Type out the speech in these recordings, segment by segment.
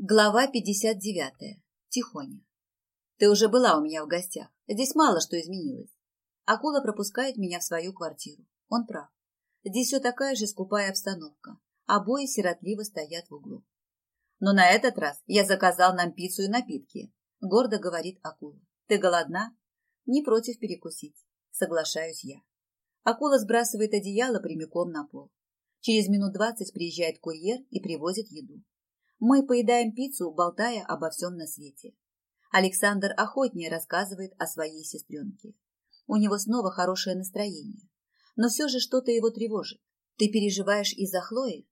Глава 59. Тихоня. Ты уже была у меня в гостях. Здесь мало что изменилось. Акула пропускает меня в свою квартиру. Он прав. Здесь все такая же скупая обстановка. Обои сиротливо стоят в углу. Но на этот раз я заказал нам пиццу и напитки. Гордо говорит Акула. Ты голодна? Не против перекусить. Соглашаюсь я. Акула сбрасывает одеяло прямиком на пол. Через минут двадцать приезжает курьер и привозит еду. Мы поедаем пиццу, болтая обо всем на свете. Александр охотнее рассказывает о своей сестренке. У него снова хорошее настроение. Но все же что-то его тревожит. Ты переживаешь из-за Хлои?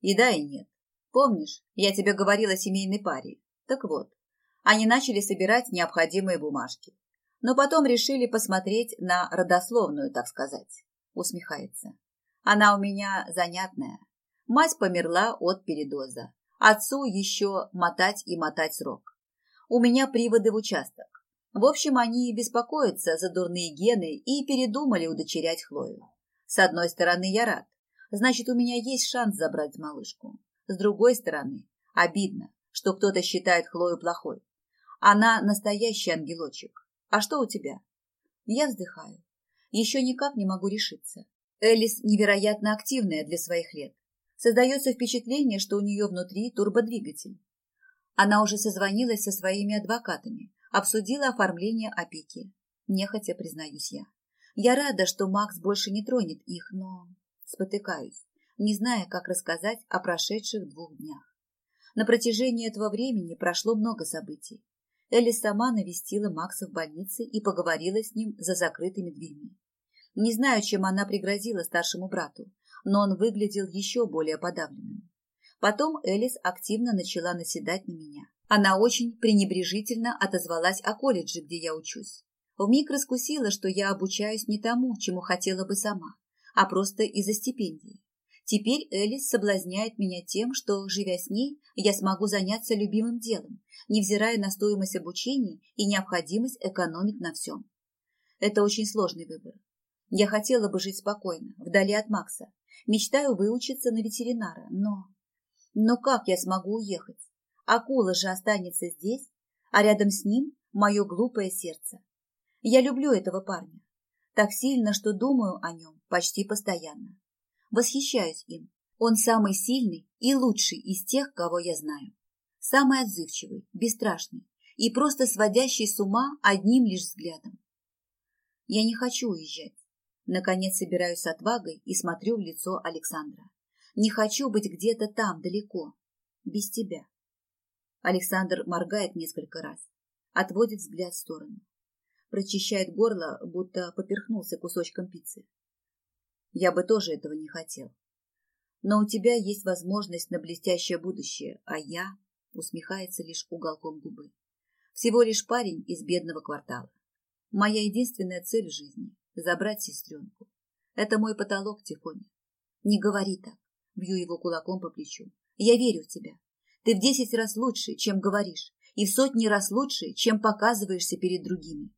И да, и нет. Помнишь, я тебе говорила о семейной паре? Так вот, они начали собирать необходимые бумажки. Но потом решили посмотреть на родословную, так сказать. Усмехается. Она у меня занятная. Мать померла от передоза. Отцу еще мотать и мотать срок. У меня приводы в участок. В общем, они беспокоятся за дурные гены и передумали удочерять Хлою. С одной стороны, я рад. Значит, у меня есть шанс забрать малышку. С другой стороны, обидно, что кто-то считает Хлою плохой. Она настоящий ангелочек. А что у тебя? Я вздыхаю. Еще никак не могу решиться. Элис невероятно активная для своих лет. Создается впечатление, что у нее внутри турбодвигатель. Она уже созвонилась со своими адвокатами, обсудила оформление опеки. Нехотя признаюсь я. Я рада, что Макс больше не тронет их, но спотыкаюсь, не зная, как рассказать о прошедших двух днях. На протяжении этого времени прошло много событий. Элли сама навестила Макса в больнице и поговорила с ним за закрытыми дверьми. Не знаю, чем она пригрозила старшему брату, но он выглядел еще более подавленным. Потом Элис активно начала наседать на меня. Она очень пренебрежительно отозвалась о колледже, где я учусь. Вмиг раскусила, что я обучаюсь не тому, чему хотела бы сама, а просто из-за стипендии. Теперь Элис соблазняет меня тем, что, живя с ней, я смогу заняться любимым делом, невзирая на стоимость обучения и необходимость экономить на всем. Это очень сложный выбор. Я хотела бы жить спокойно, вдали от Макса, Мечтаю выучиться на ветеринара, но... Но как я смогу уехать? Акула же останется здесь, а рядом с ним мое глупое сердце. Я люблю этого парня. Так сильно, что думаю о нем почти постоянно. Восхищаюсь им. Он самый сильный и лучший из тех, кого я знаю. Самый отзывчивый, бесстрашный и просто сводящий с ума одним лишь взглядом. Я не хочу уезжать. Наконец собираюсь с отвагой и смотрю в лицо Александра. Не хочу быть где-то там, далеко, без тебя. Александр моргает несколько раз, отводит взгляд в сторону, прочищает горло, будто поперхнулся кусочком пиццы. Я бы тоже этого не хотел. Но у тебя есть возможность на блестящее будущее, а я усмехается лишь уголком губы. Всего лишь парень из бедного квартала. Моя единственная цель в жизни забрать сестренку. Это мой потолок, Тихоня. Не говори так. Бью его кулаком по плечу. Я верю в тебя. Ты в десять раз лучше, чем говоришь, и в сотни раз лучше, чем показываешься перед другими.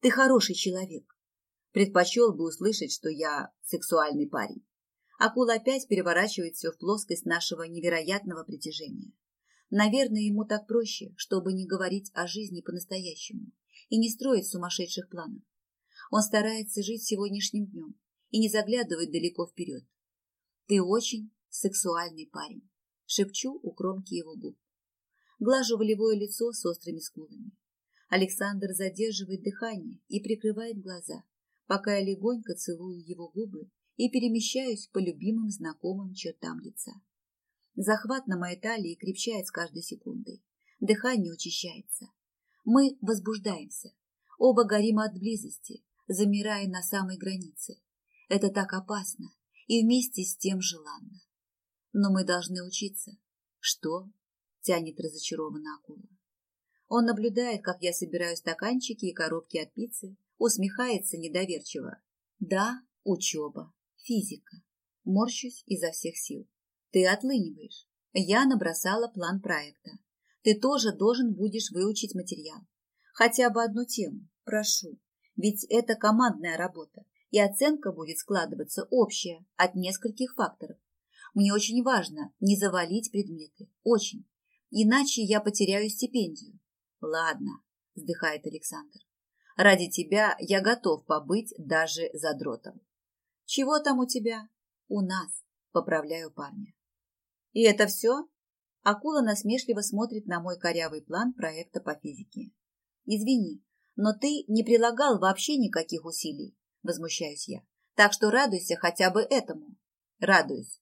Ты хороший человек. Предпочел бы услышать, что я сексуальный парень. Акула опять переворачивает все в плоскость нашего невероятного притяжения. Наверное, ему так проще, чтобы не говорить о жизни по-настоящему и не строить сумасшедших планов. Он старается жить сегодняшним днем и не заглядывать далеко вперед. Ты очень сексуальный парень, шепчу у кромки его губ. Глажу волевое лицо с острыми скулами. Александр задерживает дыхание и прикрывает глаза, пока я легонько целую его губы и перемещаюсь по любимым знакомым чертам лица. Захват на моей талии крепчает с каждой секундой. Дыхание учащается. Мы возбуждаемся. Оба горим от близости, замирая на самой границе. Это так опасно и вместе с тем желанно. Но мы должны учиться. Что? Тянет разочарованно акула. Он наблюдает, как я собираю стаканчики и коробки от пиццы, усмехается недоверчиво. Да, учеба, физика. Морщусь изо всех сил. Ты отлыниваешь. Я набросала план проекта. Ты тоже должен будешь выучить материал. Хотя бы одну тему, прошу. Ведь это командная работа, и оценка будет складываться общая от нескольких факторов. Мне очень важно не завалить предметы. Очень. Иначе я потеряю стипендию. Ладно, вздыхает Александр. Ради тебя я готов побыть даже задротом. Чего там у тебя? У нас, поправляю парня. И это все? Акула насмешливо смотрит на мой корявый план проекта по физике. Извини, но ты не прилагал вообще никаких усилий, возмущаюсь я. Так что радуйся хотя бы этому. Радуюсь.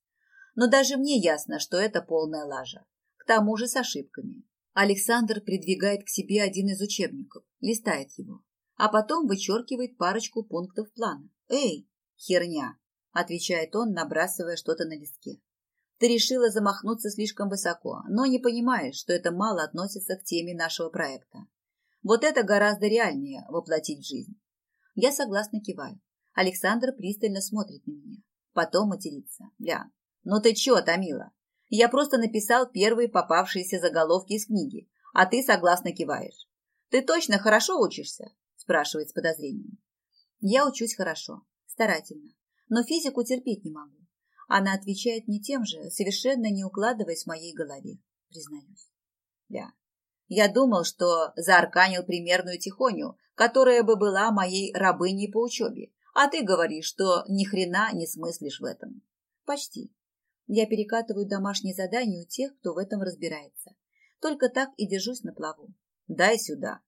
Но даже мне ясно, что это полная лажа. К тому же с ошибками. Александр придвигает к себе один из учебников, листает его, а потом вычеркивает парочку пунктов плана. «Эй, херня!» – отвечает он, набрасывая что-то на листке. «Ты решила замахнуться слишком высоко, но не понимаешь, что это мало относится к теме нашего проекта. Вот это гораздо реальнее воплотить в жизнь». Я согласно киваю. Александр пристально смотрит на меня. Потом матерится. «Бля, ну ты чё, Томила? Я просто написал первые попавшиеся заголовки из книги, а ты согласно киваешь. Ты точно хорошо учишься? спрашивает с подозрением. Я учусь хорошо, старательно, но физику терпеть не могу. Она отвечает мне тем же, совершенно не укладываясь в моей голове, признаюсь. Да. Я думал, что заарканил примерную тихоню, которая бы была моей рабыней по учебе, а ты говоришь, что ни хрена не смыслишь в этом. Почти. Я перекатываю домашние задания у тех, кто в этом разбирается. Только так и держусь на плаву. Дай сюда.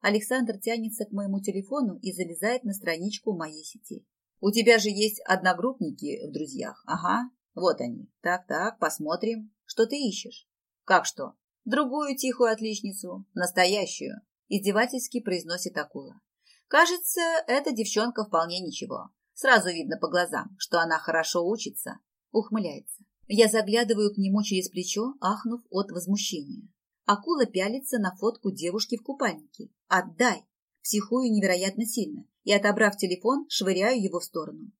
Александр тянется к моему телефону и залезает на страничку моей сети. У тебя же есть одногруппники в друзьях. Ага, вот они. Так-так, посмотрим. Что ты ищешь? Как что? Другую тихую отличницу. Настоящую. Издевательски произносит акула. Кажется, эта девчонка вполне ничего. Сразу видно по глазам, что она хорошо учится. Ухмыляется. Я заглядываю к нему через плечо, ахнув от возмущения. Акула пялится на фотку девушки в купальнике. «Отдай!» Психую невероятно сильно и, отобрав телефон, швыряю его в сторону.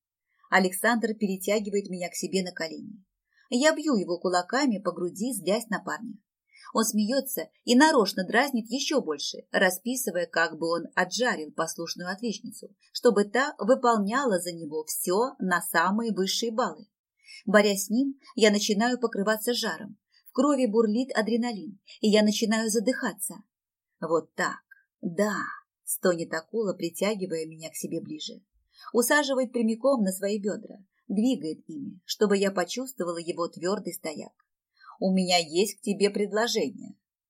Александр перетягивает меня к себе на колени. Я бью его кулаками по груди, злясь на парня. Он смеется и нарочно дразнит еще больше, расписывая, как бы он отжарил послушную отличницу, чтобы та выполняла за него все на самые высшие баллы. Борясь с ним, я начинаю покрываться жаром. В крови бурлит адреналин, и я начинаю задыхаться. Вот так, да, стонет акула, притягивая меня к себе ближе. Усаживает прямиком на свои бедра, двигает ими, чтобы я почувствовала его твердый стояк. «У меня есть к тебе предложение»,